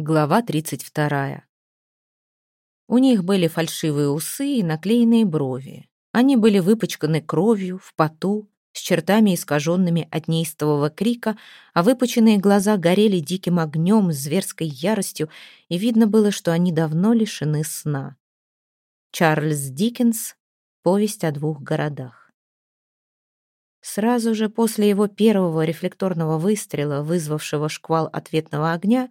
Глава 32. У них были фальшивые усы и наклеенные брови. Они были выпачканы кровью, в поту, с чертами искаженными от неистового крика, а выпученные глаза горели диким огнем, зверской яростью, и видно было, что они давно лишены сна. Чарльз Диккенс «Повесть о двух городах». Сразу же после его первого рефлекторного выстрела, вызвавшего шквал ответного огня,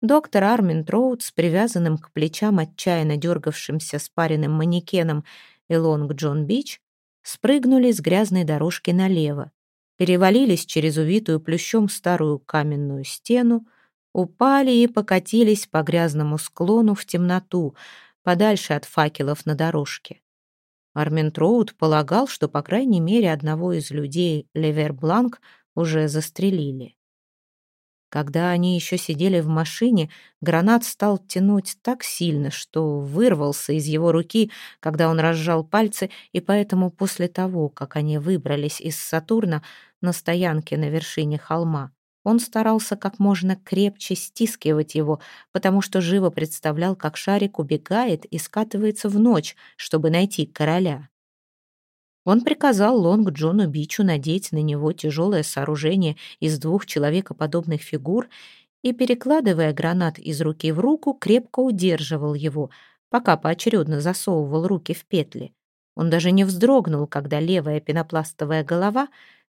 Доктор Армин Троуд с привязанным к плечам отчаянно дергавшимся спаренным манекеном и Джон Бич спрыгнули с грязной дорожки налево, перевалились через увитую плющом старую каменную стену, упали и покатились по грязному склону в темноту, подальше от факелов на дорожке. Армин Троуд полагал, что, по крайней мере, одного из людей Левер Бланк уже застрелили. Когда они еще сидели в машине, гранат стал тянуть так сильно, что вырвался из его руки, когда он разжал пальцы, и поэтому после того, как они выбрались из Сатурна на стоянке на вершине холма, он старался как можно крепче стискивать его, потому что живо представлял, как шарик убегает и скатывается в ночь, чтобы найти короля. Он приказал Лонг Джону Бичу надеть на него тяжелое сооружение из двух человекоподобных фигур и, перекладывая гранат из руки в руку, крепко удерживал его, пока поочередно засовывал руки в петли. Он даже не вздрогнул, когда левая пенопластовая голова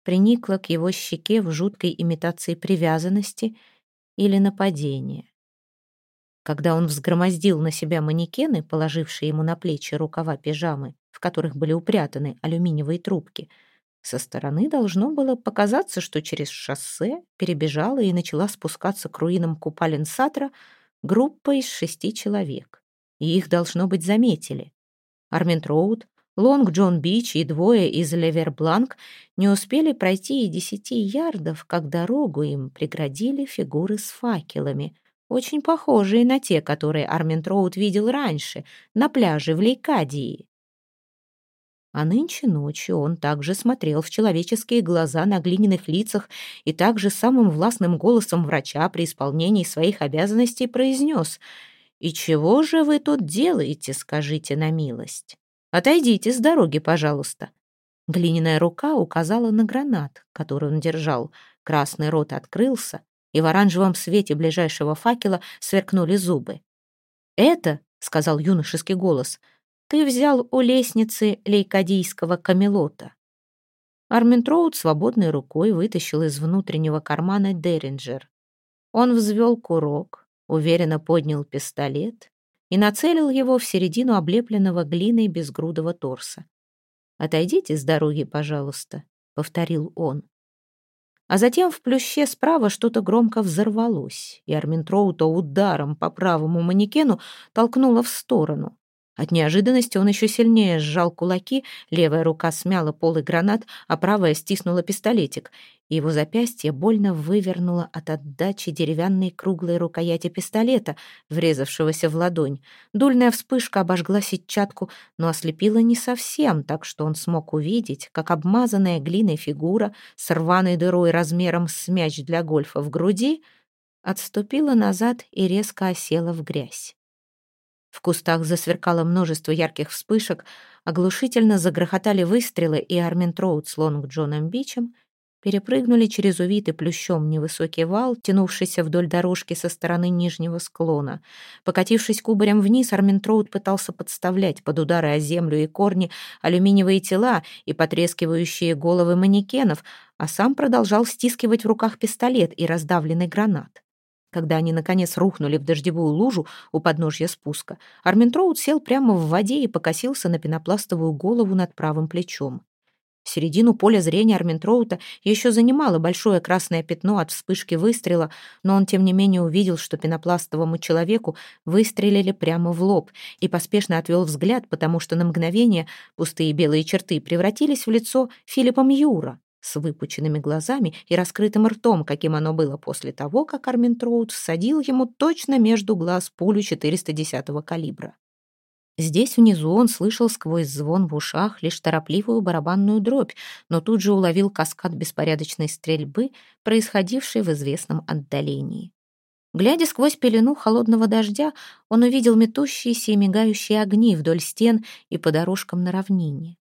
приникла к его щеке в жуткой имитации привязанности или нападения. Когда он взгромоздил на себя манекены, положившие ему на плечи рукава пижамы, в которых были упрятаны алюминиевые трубки, со стороны должно было показаться, что через шоссе перебежала и начала спускаться к руинам купалин Сатра группа из шести человек. И их, должно быть, заметили. Армент Роуд, Лонг Джон Бич и двое из Левербланк не успели пройти и десяти ярдов, как дорогу им преградили фигуры с факелами, очень похожие на те, которые Армент Роуд видел раньше, на пляже в Лейкадии. А нынче ночью он также смотрел в человеческие глаза на глиняных лицах и также самым властным голосом врача при исполнении своих обязанностей произнес «И чего же вы тут делаете, скажите на милость? Отойдите с дороги, пожалуйста». Глиняная рука указала на гранат, который он держал. Красный рот открылся, и в оранжевом свете ближайшего факела сверкнули зубы. «Это», — сказал юношеский голос, — ты взял у лестницы лейкадийского камелота». Арминтроуд свободной рукой вытащил из внутреннего кармана Деринджер. Он взвел курок, уверенно поднял пистолет и нацелил его в середину облепленного глиной безгрудого торса. «Отойдите с дороги, пожалуйста», — повторил он. А затем в плюще справа что-то громко взорвалось, и Арминтроута ударом по правому манекену толкнуло в сторону. От неожиданности он еще сильнее сжал кулаки, левая рука смяла полый гранат, а правая стиснула пистолетик, и его запястье больно вывернуло от отдачи деревянной круглой рукояти пистолета, врезавшегося в ладонь. Дульная вспышка обожгла сетчатку, но ослепила не совсем, так что он смог увидеть, как обмазанная глиной фигура с рваной дырой размером с мяч для гольфа в груди отступила назад и резко осела в грязь. В кустах засверкало множество ярких вспышек, оглушительно загрохотали выстрелы, и Армин Троуд с Лонг Джоном Бичем перепрыгнули через увитый плющом невысокий вал, тянувшийся вдоль дорожки со стороны нижнего склона. Покатившись кубарем вниз, Армин Троуд пытался подставлять под удары о землю и корни алюминиевые тела и потрескивающие головы манекенов, а сам продолжал стискивать в руках пистолет и раздавленный гранат. Когда они, наконец, рухнули в дождевую лужу у подножья спуска, Арминтроуд сел прямо в воде и покосился на пенопластовую голову над правым плечом. Середину поля зрения Арминтроута еще занимало большое красное пятно от вспышки выстрела, но он, тем не менее, увидел, что пенопластовому человеку выстрелили прямо в лоб и поспешно отвел взгляд, потому что на мгновение пустые белые черты превратились в лицо Филиппа Мьюра с выпученными глазами и раскрытым ртом, каким оно было после того, как Армин Троуд всадил ему точно между глаз пулю 410-го калибра. Здесь внизу он слышал сквозь звон в ушах лишь торопливую барабанную дробь, но тут же уловил каскад беспорядочной стрельбы, происходившей в известном отдалении. Глядя сквозь пелену холодного дождя, он увидел метущиеся и мигающие огни вдоль стен и по дорожкам на равнине.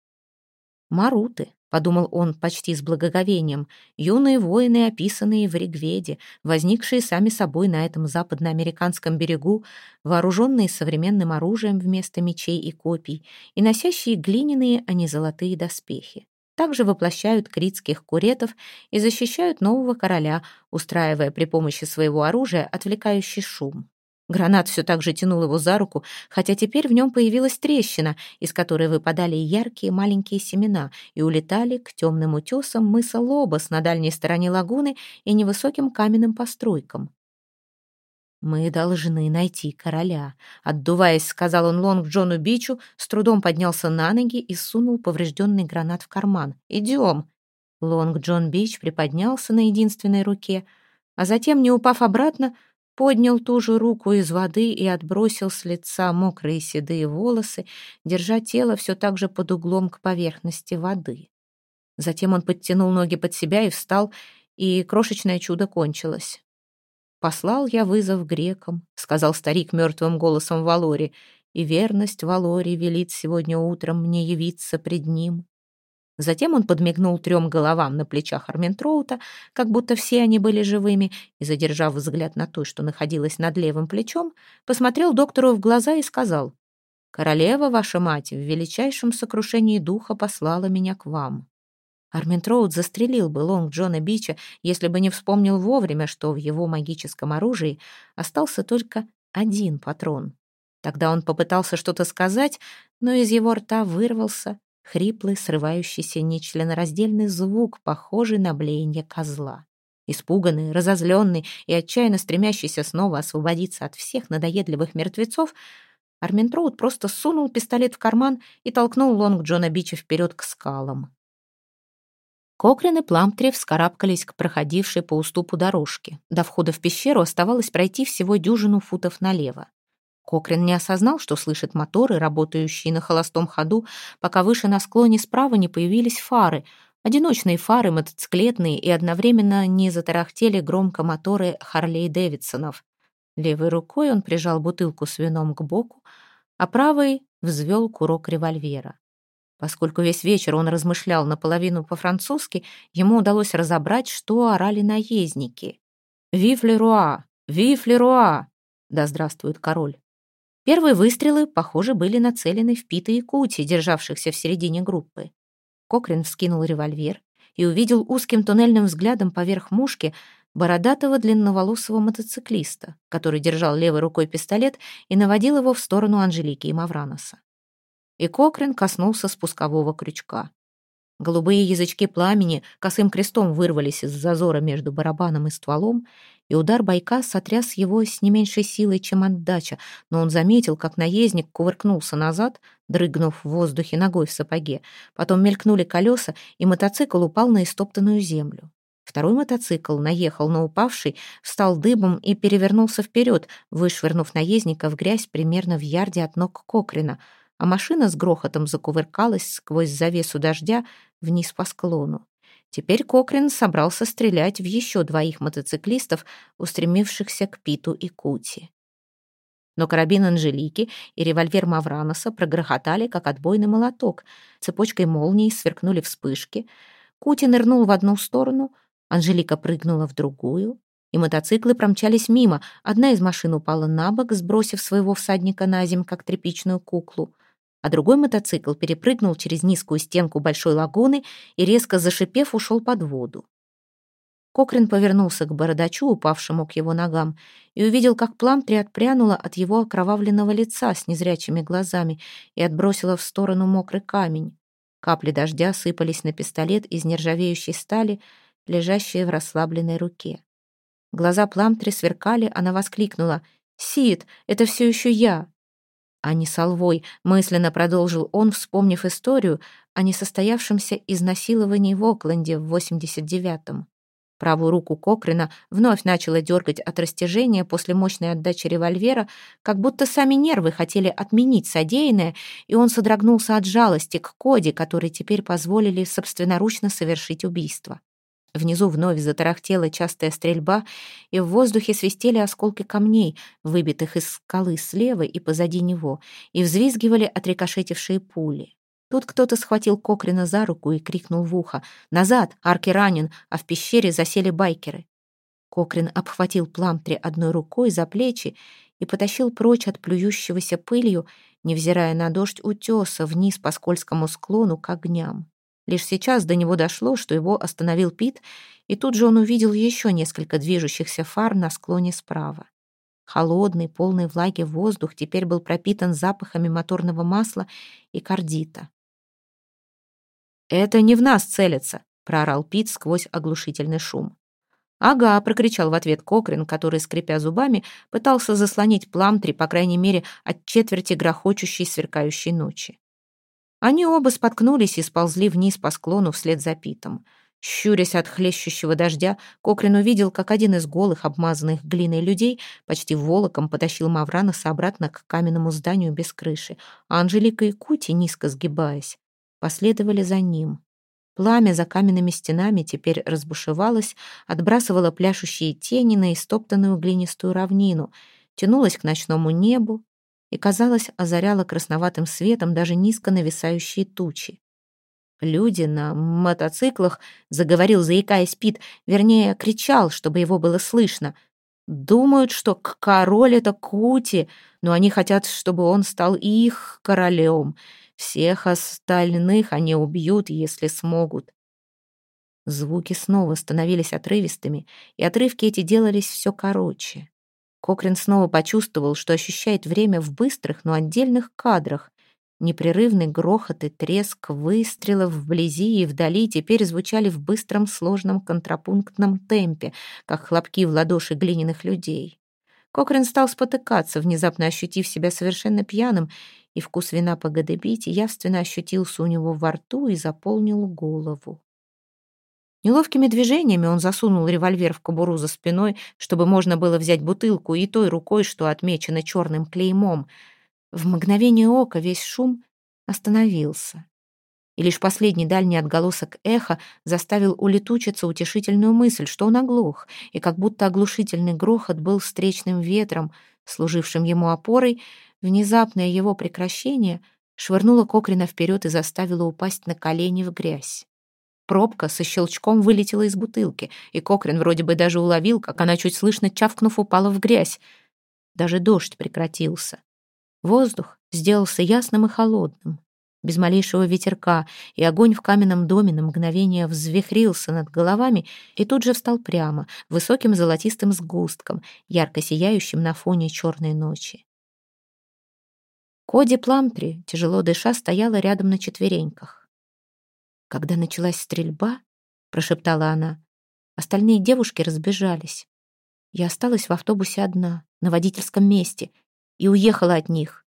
«Маруты», — подумал он почти с благоговением, юные воины, описанные в Ригведе, возникшие сами собой на этом западноамериканском берегу, вооруженные современным оружием вместо мечей и копий и носящие глиняные, а не золотые доспехи также воплощают критских куретов и защищают нового короля, устраивая при помощи своего оружия отвлекающий шум. Гранат все так же тянул его за руку, хотя теперь в нем появилась трещина, из которой выпадали яркие маленькие семена и улетали к темным утесам мыса Лобос на дальней стороне лагуны и невысоким каменным постройкам. «Мы должны найти короля», — отдуваясь, сказал он Лонг Джону Бичу, с трудом поднялся на ноги и сунул поврежденный гранат в карман. «Идем». Лонг Джон Бич приподнялся на единственной руке, а затем, не упав обратно, поднял ту же руку из воды и отбросил с лица мокрые седые волосы, держа тело все так же под углом к поверхности воды. Затем он подтянул ноги под себя и встал, и крошечное чудо кончилось. «Послал я вызов грекам», — сказал старик мертвым голосом Валори, «и верность Валори велит сегодня утром мне явиться пред ним». Затем он подмигнул трем головам на плечах Арментроута, как будто все они были живыми, и, задержав взгляд на то, что находилось над левым плечом, посмотрел доктору в глаза и сказал, «Королева, ваша мать, в величайшем сокрушении духа послала меня к вам. Армин Троуд застрелил бы Лонг Джона Бича, если бы не вспомнил вовремя, что в его магическом оружии остался только один патрон. Тогда он попытался что-то сказать, но из его рта вырвался хриплый, срывающийся нечленораздельный звук, похожий на блеяние козла. Испуганный, разозленный и отчаянно стремящийся снова освободиться от всех надоедливых мертвецов, Армин Троуд просто сунул пистолет в карман и толкнул Лонг Джона Бича вперед к скалам. Кокрин и Пламтри вскарабкались к проходившей по уступу дорожке. До входа в пещеру оставалось пройти всего дюжину футов налево. Кокрин не осознал, что слышит моторы, работающие на холостом ходу, пока выше на склоне справа не появились фары. Одиночные фары, мотоциклетные и одновременно не затарахтели громко моторы Харлей Дэвидсонов. Левой рукой он прижал бутылку с вином к боку, а правой взвел курок револьвера. Поскольку весь вечер он размышлял наполовину по-французски, ему удалось разобрать, что орали наездники. «Вив Леруа! Вив Леруа!» «Да здравствует король!» Первые выстрелы, похоже, были нацелены в Пита и Кути, державшихся в середине группы. Кокрин вскинул револьвер и увидел узким туннельным взглядом поверх мушки бородатого длинноволосого мотоциклиста, который держал левой рукой пистолет и наводил его в сторону Анжелики и Мавраноса и Кокрин коснулся спускового крючка. Голубые язычки пламени косым крестом вырвались из зазора между барабаном и стволом, и удар байка сотряс его с не меньшей силой, чем отдача, но он заметил, как наездник кувыркнулся назад, дрыгнув в воздухе ногой в сапоге. Потом мелькнули колеса, и мотоцикл упал на истоптанную землю. Второй мотоцикл наехал на упавший, встал дыбом и перевернулся вперед, вышвырнув наездника в грязь примерно в ярде от ног Кокрина — а машина с грохотом закувыркалась сквозь завесу дождя вниз по склону. Теперь Кокрин собрался стрелять в еще двоих мотоциклистов, устремившихся к Питу и Кути. Но карабин Анжелики и револьвер Мавраноса прогрохотали, как отбойный молоток. Цепочкой молний сверкнули вспышки. Кути нырнул в одну сторону, Анжелика прыгнула в другую, и мотоциклы промчались мимо. Одна из машин упала на бок, сбросив своего всадника на земь, как тряпичную куклу а другой мотоцикл перепрыгнул через низкую стенку большой лагуны и, резко зашипев, ушел под воду. Кокрин повернулся к бородачу, упавшему к его ногам, и увидел, как Пламтри отпрянула от его окровавленного лица с незрячими глазами и отбросила в сторону мокрый камень. Капли дождя сыпались на пистолет из нержавеющей стали, лежащей в расслабленной руке. Глаза Пламтри сверкали, она воскликнула. «Сид, это все еще я!» А не солвой, мысленно продолжил он, вспомнив историю о несостоявшемся изнасиловании в Окленде в 89-м. Правую руку Кокрина вновь начала дергать от растяжения после мощной отдачи револьвера, как будто сами нервы хотели отменить содеянное, и он содрогнулся от жалости к Коде, который теперь позволили собственноручно совершить убийство. Внизу вновь затарахтела частая стрельба, и в воздухе свистели осколки камней, выбитых из скалы слева и позади него, и взвизгивали отрикошетившие пули. Тут кто-то схватил Кокрина за руку и крикнул в ухо «Назад! Арки ранен!», а в пещере засели байкеры. Кокрин обхватил Пламтри одной рукой за плечи и потащил прочь от плюющегося пылью, невзирая на дождь утеса, вниз по скользкому склону к огням. Лишь сейчас до него дошло, что его остановил Пит, и тут же он увидел еще несколько движущихся фар на склоне справа. Холодный, полный влаги воздух теперь был пропитан запахами моторного масла и кардита. «Это не в нас целятся», — проорал Пит сквозь оглушительный шум. «Ага», — прокричал в ответ Кокрин, который, скрипя зубами, пытался заслонить Пламтри, по крайней мере, от четверти грохочущей сверкающей ночи. Они оба споткнулись и сползли вниз по склону вслед за Питом. Щурясь от хлещущего дождя, Кокрин увидел, как один из голых, обмазанных глиной людей почти волоком потащил Мавраноса обратно к каменному зданию без крыши, а Анжелика и Кути, низко сгибаясь, последовали за ним. Пламя за каменными стенами теперь разбушевалось, отбрасывало пляшущие тени на истоптанную глинистую равнину, тянулось к ночному небу и, казалось, озаряло красноватым светом даже низко нависающие тучи. Люди на мотоциклах, заговорил, заикаясь Пит, вернее, кричал, чтобы его было слышно. Думают, что король — это Кути, но они хотят, чтобы он стал их королем. Всех остальных они убьют, если смогут. Звуки снова становились отрывистыми, и отрывки эти делались все короче. Кокрин снова почувствовал, что ощущает время в быстрых, но отдельных кадрах. Непрерывный грохот и треск выстрелов вблизи и вдали теперь звучали в быстром, сложном контрапунктном темпе, как хлопки в ладоши глиняных людей. Кокрин стал спотыкаться, внезапно ощутив себя совершенно пьяным, и вкус вина по Гадебите явственно ощутился у него во рту и заполнил голову. Неловкими движениями он засунул револьвер в кобуру за спиной, чтобы можно было взять бутылку и той рукой, что отмечена черным клеймом. В мгновение ока весь шум остановился и лишь последний дальний отголосок эха заставил улетучиться утешительную мысль, что он оглох, и как будто оглушительный грохот был встречным ветром, служившим ему опорой, внезапное его прекращение швырнуло Кокрина вперед и заставило упасть на колени в грязь. Пробка со щелчком вылетела из бутылки, и Кокрин вроде бы даже уловил, как она, чуть слышно чавкнув, упала в грязь. Даже дождь прекратился. Воздух сделался ясным и холодным без малейшего ветерка, и огонь в каменном доме на мгновение взвихрился над головами и тут же встал прямо, высоким золотистым сгустком, ярко сияющим на фоне черной ночи. Коди Пламтри, тяжело дыша, стояла рядом на четвереньках. «Когда началась стрельба», — прошептала она, — «остальные девушки разбежались. Я осталась в автобусе одна, на водительском месте, и уехала от них».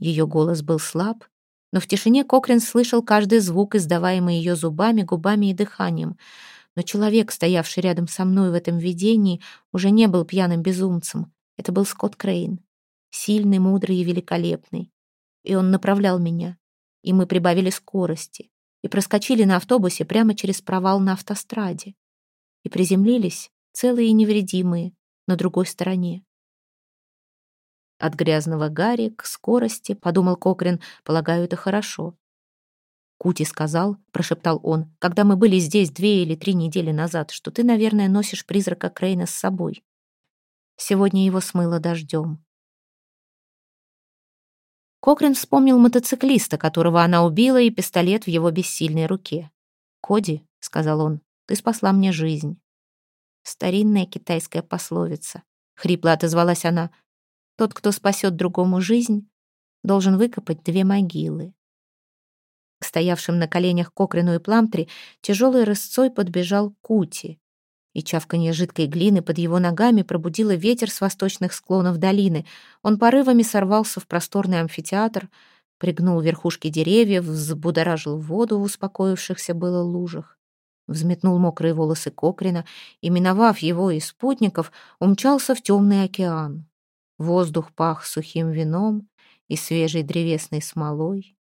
Ее голос был слаб, но в тишине Кокрин слышал каждый звук, издаваемый ее зубами, губами и дыханием. Но человек, стоявший рядом со мной в этом видении, уже не был пьяным безумцем. Это был Скотт Крейн. Сильный, мудрый и великолепный. И он направлял меня. И мы прибавили скорости. И проскочили на автобусе прямо через провал на автостраде. И приземлились, целые и невредимые, на другой стороне. От грязного гари к скорости, подумал Кокрин, полагаю, это хорошо. Кути сказал, прошептал он, когда мы были здесь две или три недели назад, что ты, наверное, носишь призрака Крейна с собой. Сегодня его смыло дождем. Кокрин вспомнил мотоциклиста, которого она убила, и пистолет в его бессильной руке. «Коди», — сказал он, — «ты спасла мне жизнь». Старинная китайская пословица. Хрипло отозвалась она. Тот, кто спасет другому жизнь, должен выкопать две могилы. К стоявшим на коленях Кокрину и Пламтри тяжелой рысцой подбежал Кути, и чавканье жидкой глины под его ногами пробудило ветер с восточных склонов долины. Он порывами сорвался в просторный амфитеатр, пригнул верхушки деревьев, взбудоражил воду в успокоившихся было лужах, взметнул мокрые волосы Кокрина и, миновав его и спутников, умчался в темный океан. Воздух пах сухим вином и свежей древесной смолой.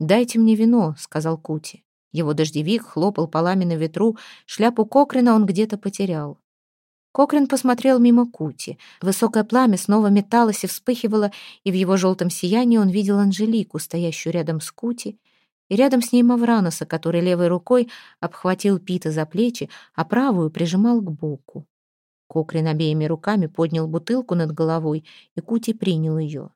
«Дайте мне вино», — сказал Кути. Его дождевик хлопал полами на ветру, шляпу Кокрина он где-то потерял. Кокрин посмотрел мимо Кути. Высокое пламя снова металось и вспыхивало, и в его желтом сиянии он видел Анжелику, стоящую рядом с Кути, и рядом с ней Мавраноса, который левой рукой обхватил Пита за плечи, а правую прижимал к боку. Кокрин обеими руками поднял бутылку над головой, и Кути принял ее.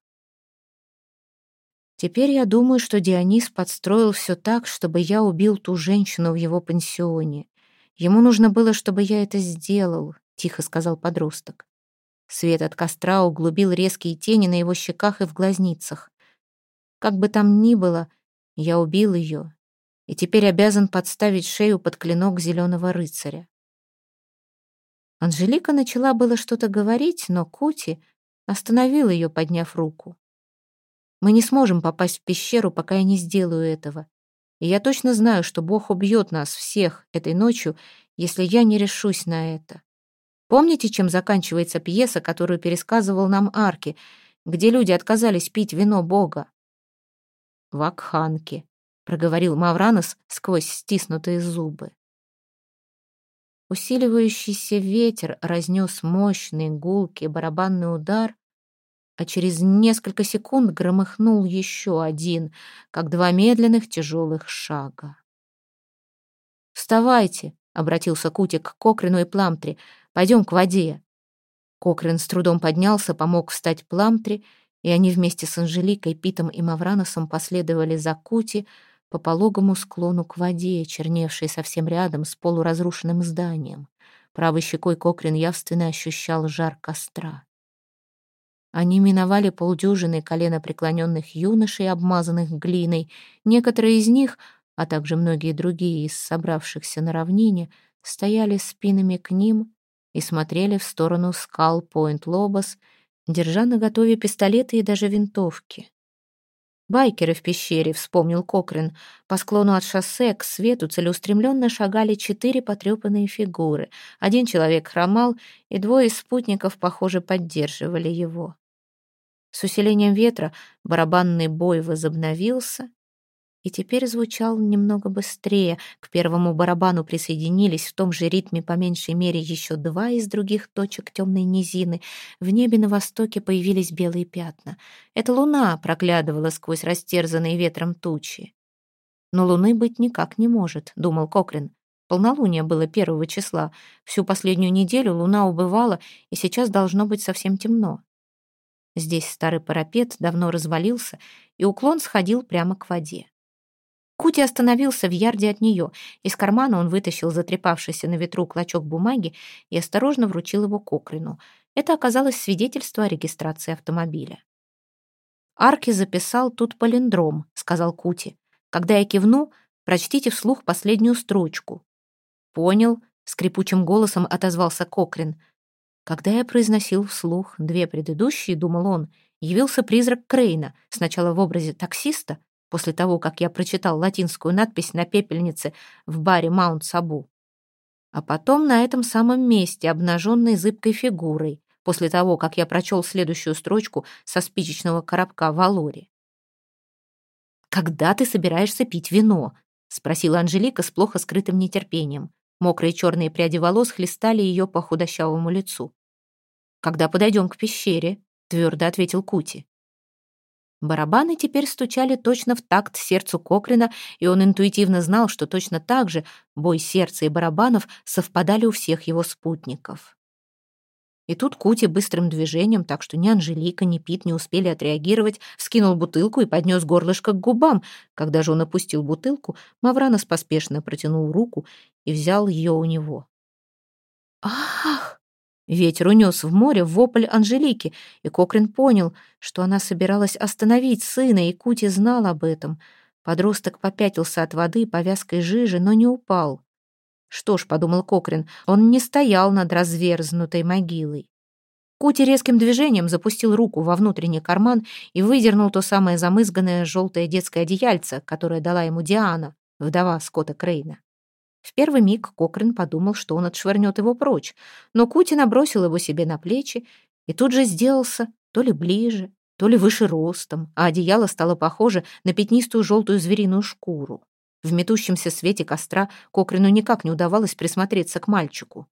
Теперь я думаю, что Дионис подстроил все так, чтобы я убил ту женщину в его пансионе. Ему нужно было, чтобы я это сделал, тихо сказал подросток. Свет от костра углубил резкие тени на его щеках и в глазницах. Как бы там ни было, я убил ее, и теперь обязан подставить шею под клинок зеленого рыцаря. Анжелика начала было что-то говорить, но Кути остановил ее, подняв руку. «Мы не сможем попасть в пещеру, пока я не сделаю этого. И я точно знаю, что Бог убьет нас всех этой ночью, если я не решусь на это. Помните, чем заканчивается пьеса, которую пересказывал нам Арки, где люди отказались пить вино Бога? «Вакханки», — проговорил Мавранос сквозь стиснутые зубы. Усиливающийся ветер разнес мощный гулкий барабанный удар, а через несколько секунд громыхнул еще один, как два медленных тяжелых шага. «Вставайте!» — обратился Кутик к Кокрину и Пламтри. Пойдем к воде». Кокрин с трудом поднялся, помог встать Пламтри, и они вместе с Анжеликой, Питом и Мавраносом последовали за Кути по пологому склону к воде, черневшей совсем рядом с полуразрушенным зданием. Правой щекой Кокрин явственно ощущал жар костра. Они миновали полдюжины колено преклоненных юношей, обмазанных глиной. Некоторые из них, а также многие другие из собравшихся на равнине, стояли спинами к ним и смотрели в сторону скал Пойнт-Лобос, держа наготове пистолеты и даже винтовки. «Байкеры в пещере», — вспомнил Кокрин. По склону от шоссе к свету целеустремленно шагали четыре потрепанные фигуры. Один человек хромал, и двое спутников, похоже, поддерживали его. С усилением ветра барабанный бой возобновился, и теперь звучал немного быстрее. К первому барабану присоединились в том же ритме по меньшей мере еще два из других точек темной низины. В небе на востоке появились белые пятна. Это луна проглядывала сквозь растерзанные ветром тучи. «Но луны быть никак не может», — думал Кокрин. Полнолуние было первого числа. Всю последнюю неделю луна убывала, и сейчас должно быть совсем темно. Здесь старый парапет давно развалился, и уклон сходил прямо к воде. Кути остановился в ярде от нее. Из кармана он вытащил затрепавшийся на ветру клочок бумаги и осторожно вручил его Кокрину. Это оказалось свидетельство о регистрации автомобиля. «Арки записал тут палиндром», — сказал Кути. «Когда я кивну, прочтите вслух последнюю строчку». «Понял», — скрипучим голосом отозвался Кокрин. Когда я произносил вслух две предыдущие, думал он, явился призрак Крейна, сначала в образе таксиста, после того, как я прочитал латинскую надпись на пепельнице в баре Маунт-Сабу. А потом на этом самом месте, обнаженной зыбкой фигурой, после того, как я прочел следующую строчку со спичечного коробка в Алоре. «Когда ты собираешься пить вино?» — спросила Анжелика с плохо скрытым нетерпением. Мокрые черные пряди волос хлестали ее по худощавому лицу. «Когда подойдем к пещере», — твердо ответил Кути. Барабаны теперь стучали точно в такт сердцу Кокрина, и он интуитивно знал, что точно так же бой сердца и барабанов совпадали у всех его спутников. И тут Кути быстрым движением, так что ни Анжелика, ни Пит не успели отреагировать, вскинул бутылку и поднес горлышко к губам. Когда же он опустил бутылку, Мавранос поспешно протянул руку и взял ее у него. «Ах!» Ветер унес в море вопль Анжелики, и Кокрин понял, что она собиралась остановить сына, и Кути знал об этом. Подросток попятился от воды повязкой жижи, но не упал. Что ж, подумал Кокрин, он не стоял над разверзнутой могилой. Кути резким движением запустил руку во внутренний карман и выдернул то самое замызганное желтое детское одеяльце, которое дала ему Диана, вдова Скотта Крейна. В первый миг Кокрин подумал, что он отшвырнет его прочь, но Кути набросил его себе на плечи и тут же сделался то ли ближе, то ли выше ростом, а одеяло стало похоже на пятнистую желтую звериную шкуру. В метущемся свете костра Кокрину никак не удавалось присмотреться к мальчику.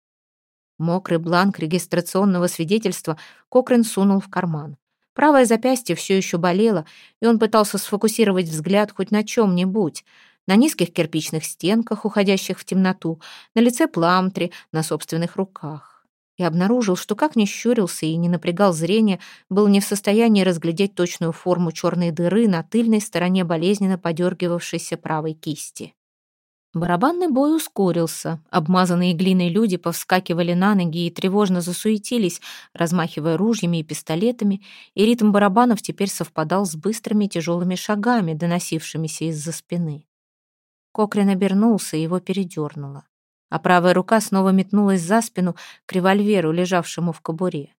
Мокрый бланк регистрационного свидетельства Кокрин сунул в карман. Правое запястье все еще болело, и он пытался сфокусировать взгляд хоть на чем-нибудь. На низких кирпичных стенках, уходящих в темноту, на лице Пламтри, на собственных руках и обнаружил, что как ни щурился и не напрягал зрение, был не в состоянии разглядеть точную форму черной дыры на тыльной стороне болезненно подергивавшейся правой кисти. Барабанный бой ускорился. Обмазанные глиной люди повскакивали на ноги и тревожно засуетились, размахивая ружьями и пистолетами, и ритм барабанов теперь совпадал с быстрыми тяжелыми шагами, доносившимися из-за спины. Кокрин обернулся, его передернуло а правая рука снова метнулась за спину к револьверу, лежавшему в кобуре.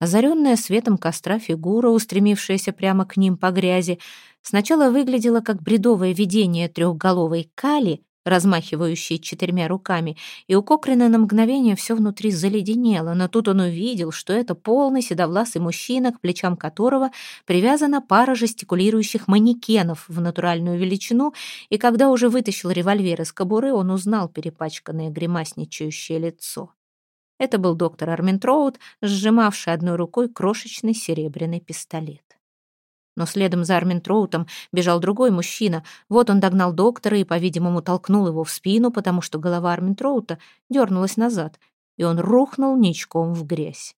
Озаренная светом костра фигура, устремившаяся прямо к ним по грязи, сначала выглядела как бредовое видение трехголовой Кали, размахивающий четырьмя руками, и у Кокрина на мгновение все внутри заледенело, но тут он увидел, что это полный седовласый мужчина, к плечам которого привязана пара жестикулирующих манекенов в натуральную величину, и когда уже вытащил револьвер из кобуры, он узнал перепачканное гримасничающее лицо. Это был доктор Арминтроуд, сжимавший одной рукой крошечный серебряный пистолет. Но следом за Арминтроутом бежал другой мужчина. Вот он догнал доктора и, по-видимому, толкнул его в спину, потому что голова Арминтроута дернулась назад, и он рухнул ничком в грязь.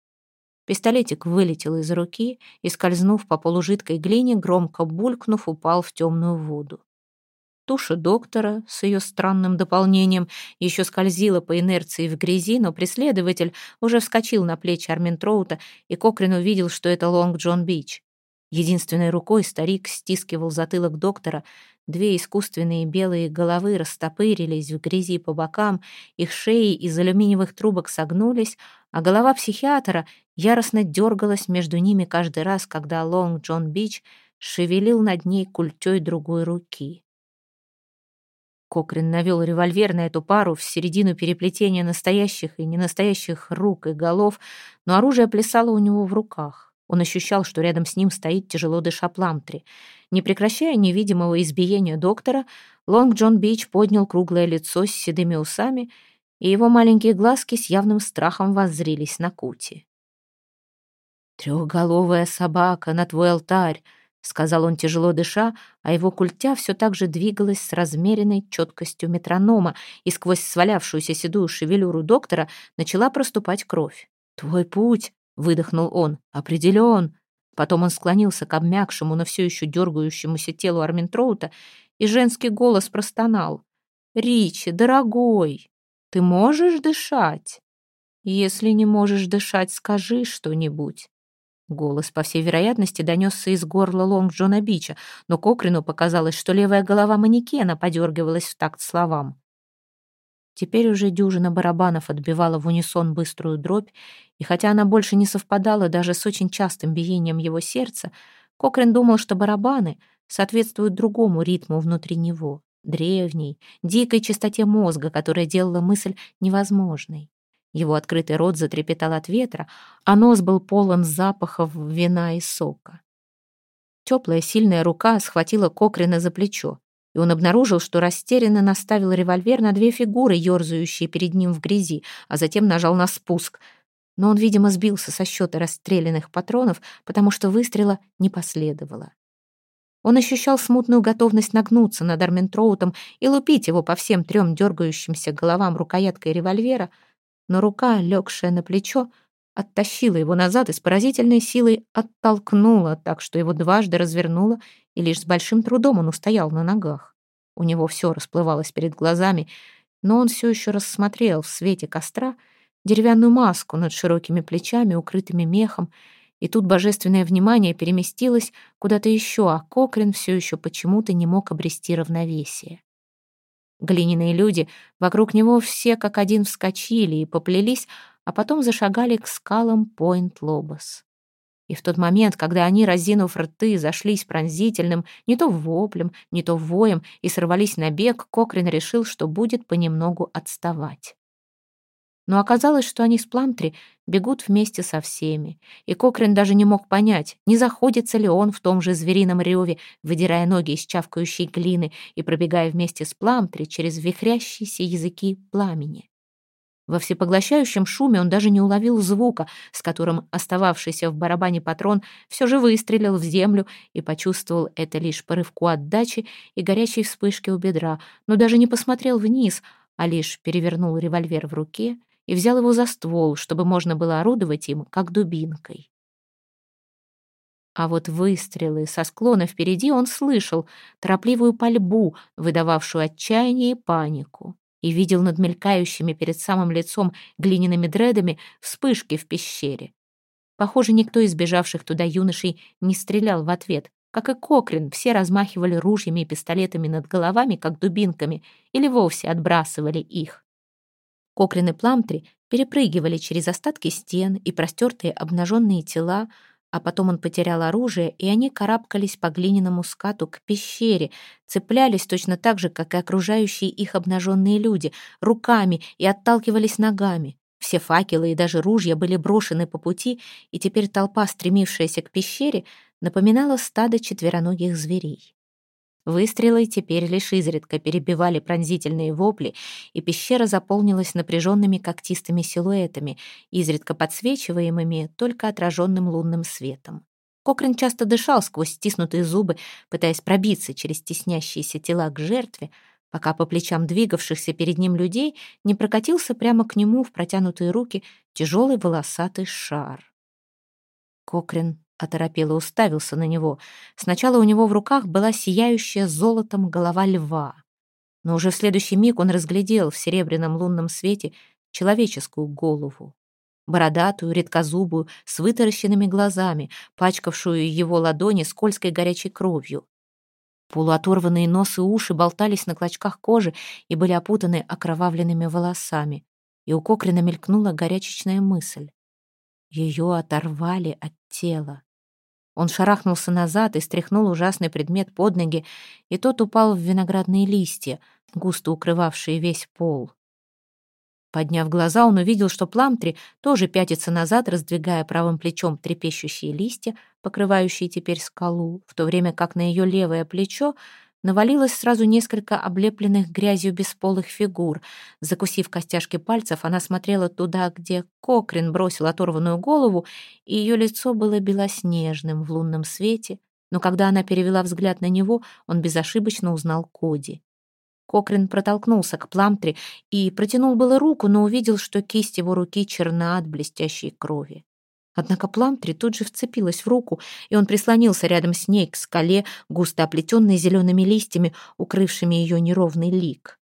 Пистолетик вылетел из руки и, скользнув по полужидкой глине, громко булькнув, упал в темную воду. Туша доктора с ее странным дополнением еще скользила по инерции в грязи, но преследователь уже вскочил на плечи Арминтроута, и Кокрин увидел, что это Лонг Джон Бич. Единственной рукой старик стискивал затылок доктора. Две искусственные белые головы растопырились в грязи по бокам, их шеи из алюминиевых трубок согнулись, а голова психиатра яростно дергалась между ними каждый раз, когда Лонг Джон Бич шевелил над ней культей другой руки. Кокрин навел револьвер на эту пару в середину переплетения настоящих и ненастоящих рук и голов, но оружие плясало у него в руках. Он ощущал, что рядом с ним стоит тяжело дыша Пламтри. Не прекращая невидимого избиения доктора, Лонг Джон Бич поднял круглое лицо с седыми усами, и его маленькие глазки с явным страхом воззрились на Кути. «Трехголовая собака на твой алтарь!» — сказал он, тяжело дыша, а его культя все так же двигалась с размеренной четкостью метронома, и сквозь свалявшуюся седую шевелюру доктора начала проступать кровь. «Твой путь выдохнул он. «Определен!» Потом он склонился к обмякшему, но все еще дергающемуся телу Арминтроута, и женский голос простонал. «Ричи, дорогой, ты можешь дышать? Если не можешь дышать, скажи что-нибудь». Голос, по всей вероятности, донесся из горла Лонг Джона Бича, но Кокрину показалось, что левая голова манекена подергивалась в такт словам. Теперь уже дюжина барабанов отбивала в унисон быструю дробь, и хотя она больше не совпадала даже с очень частым биением его сердца, Кокрин думал, что барабаны соответствуют другому ритму внутри него, древней, дикой чистоте мозга, которая делала мысль невозможной. Его открытый рот затрепетал от ветра, а нос был полон запахов вина и сока. Теплая сильная рука схватила Кокрина за плечо и он обнаружил, что растерянно наставил револьвер на две фигуры, ерзающие перед ним в грязи, а затем нажал на спуск. Но он, видимо, сбился со счета расстрелянных патронов, потому что выстрела не последовало. Он ощущал смутную готовность нагнуться над Арментроутом и лупить его по всем трем дергающимся головам рукояткой револьвера, но рука, легшая на плечо, оттащила его назад и с поразительной силой оттолкнула, так что его дважды развернула, и лишь с большим трудом он устоял на ногах. У него все расплывалось перед глазами, но он все еще рассмотрел в свете костра деревянную маску над широкими плечами, укрытыми мехом, и тут божественное внимание переместилось куда-то еще, а Кокрин все еще почему-то не мог обрести равновесие. Глиняные люди вокруг него все как один вскочили и поплелись, а потом зашагали к скалам Пойнт-Лобос. И в тот момент, когда они, разинув рты, зашлись пронзительным, не то воплем, не то воем, и сорвались на бег, Кокрин решил, что будет понемногу отставать. Но оказалось, что они с Пламтри бегут вместе со всеми, и Кокрин даже не мог понять, не заходится ли он в том же зверином реве, выдирая ноги из чавкающей глины и пробегая вместе с Пламтри через вихрящиеся языки пламени. Во всепоглощающем шуме он даже не уловил звука, с которым остававшийся в барабане патрон все же выстрелил в землю и почувствовал это лишь по рывку отдачи и горячей вспышке у бедра, но даже не посмотрел вниз, а лишь перевернул револьвер в руке и взял его за ствол, чтобы можно было орудовать им, как дубинкой. А вот выстрелы со склона впереди он слышал, торопливую пальбу, выдававшую отчаяние и панику и видел над мелькающими перед самым лицом глиняными дредами вспышки в пещере. Похоже, никто из бежавших туда юношей не стрелял в ответ. Как и Кокрин, все размахивали ружьями и пистолетами над головами, как дубинками, или вовсе отбрасывали их. Кокрин и Пламтри перепрыгивали через остатки стен и простертые обнаженные тела, а потом он потерял оружие, и они карабкались по глиняному скату к пещере, цеплялись точно так же, как и окружающие их обнаженные люди, руками и отталкивались ногами. Все факелы и даже ружья были брошены по пути, и теперь толпа, стремившаяся к пещере, напоминала стадо четвероногих зверей. Выстрелы теперь лишь изредка перебивали пронзительные вопли, и пещера заполнилась напряженными когтистыми силуэтами, изредка подсвечиваемыми только отраженным лунным светом. Кокрин часто дышал сквозь стиснутые зубы, пытаясь пробиться через теснящиеся тела к жертве, пока по плечам двигавшихся перед ним людей не прокатился прямо к нему в протянутые руки тяжелый волосатый шар. Кокрин оторопело уставился на него. Сначала у него в руках была сияющая золотом голова льва. Но уже в следующий миг он разглядел в серебряном лунном свете человеческую голову. Бородатую, редкозубую, с вытаращенными глазами, пачкавшую его ладони скользкой горячей кровью. Полуоторванные нос и уши болтались на клочках кожи и были опутаны окровавленными волосами. И у Кокрина мелькнула горячечная мысль. Ее оторвали от тела. Он шарахнулся назад и стряхнул ужасный предмет под ноги, и тот упал в виноградные листья, густо укрывавшие весь пол. Подняв глаза, он увидел, что Пламтри тоже пятится назад, раздвигая правым плечом трепещущие листья, покрывающие теперь скалу, в то время как на ее левое плечо навалилось сразу несколько облепленных грязью бесполых фигур. Закусив костяшки пальцев, она смотрела туда, где Кокрин бросил оторванную голову, и ее лицо было белоснежным в лунном свете, но когда она перевела взгляд на него, он безошибочно узнал Коди. Кокрин протолкнулся к Пламтри и протянул было руку, но увидел, что кисть его руки черна от блестящей крови. Однако Пламтри тут же вцепилась в руку, и он прислонился рядом с ней к скале, густо оплетенной зелеными листьями, укрывшими ее неровный лик.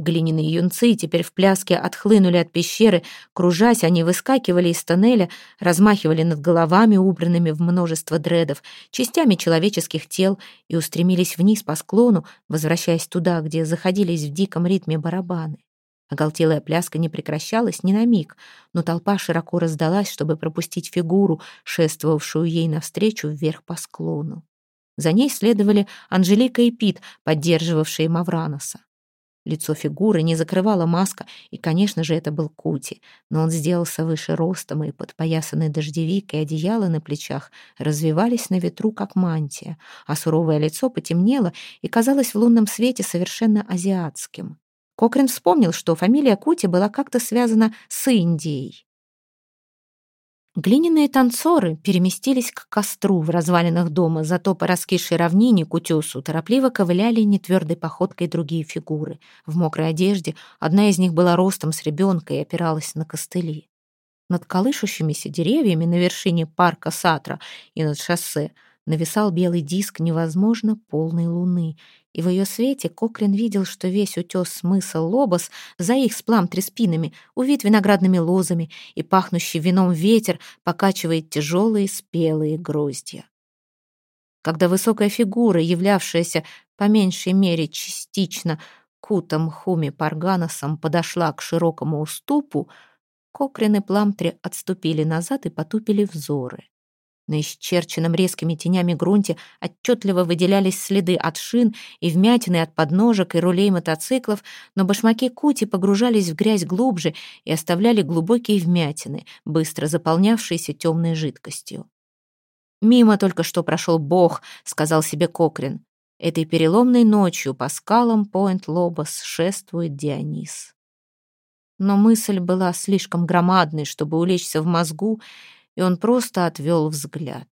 Глиняные юнцы теперь в пляске отхлынули от пещеры, кружась, они выскакивали из тоннеля, размахивали над головами, убранными в множество дредов, частями человеческих тел, и устремились вниз по склону, возвращаясь туда, где заходились в диком ритме барабаны. Оголтелая пляска не прекращалась ни на миг, но толпа широко раздалась, чтобы пропустить фигуру, шествовавшую ей навстречу вверх по склону. За ней следовали Анжелика и Пит, поддерживавшие Мавраноса. Лицо фигуры не закрывала маска, и, конечно же, это был Кути, но он сделался выше ростом, и подпоясанный дождевик и одеяло на плечах развивались на ветру, как мантия, а суровое лицо потемнело и казалось в лунном свете совершенно азиатским. Кокрин вспомнил, что фамилия Кути была как-то связана с Индией. Глиняные танцоры переместились к костру в развалинах дома, зато по раскисшей равнине к утесу торопливо ковыляли нетвердой походкой другие фигуры. В мокрой одежде одна из них была ростом с ребенка и опиралась на костыли. Над колышущимися деревьями на вершине парка Сатра и над шоссе — нависал белый диск невозможно полной луны, и в ее свете Кокрин видел, что весь утес смысл лобос за их с спинами, увит виноградными лозами, и пахнущий вином ветер покачивает тяжелые спелые гроздья. Когда высокая фигура, являвшаяся по меньшей мере частично кутом Хуми Парганосом, подошла к широкому уступу, Кокрин и Пламтри отступили назад и потупили взоры. На исчерченном резкими тенями грунте отчетливо выделялись следы от шин и вмятины от подножек и рулей мотоциклов, но башмаки Кути погружались в грязь глубже и оставляли глубокие вмятины, быстро заполнявшиеся темной жидкостью. «Мимо только что прошел Бог», — сказал себе Кокрин. «Этой переломной ночью по скалам Пойнт-Лобос шествует Дионис». Но мысль была слишком громадной, чтобы улечься в мозгу, и он просто отвел взгляд.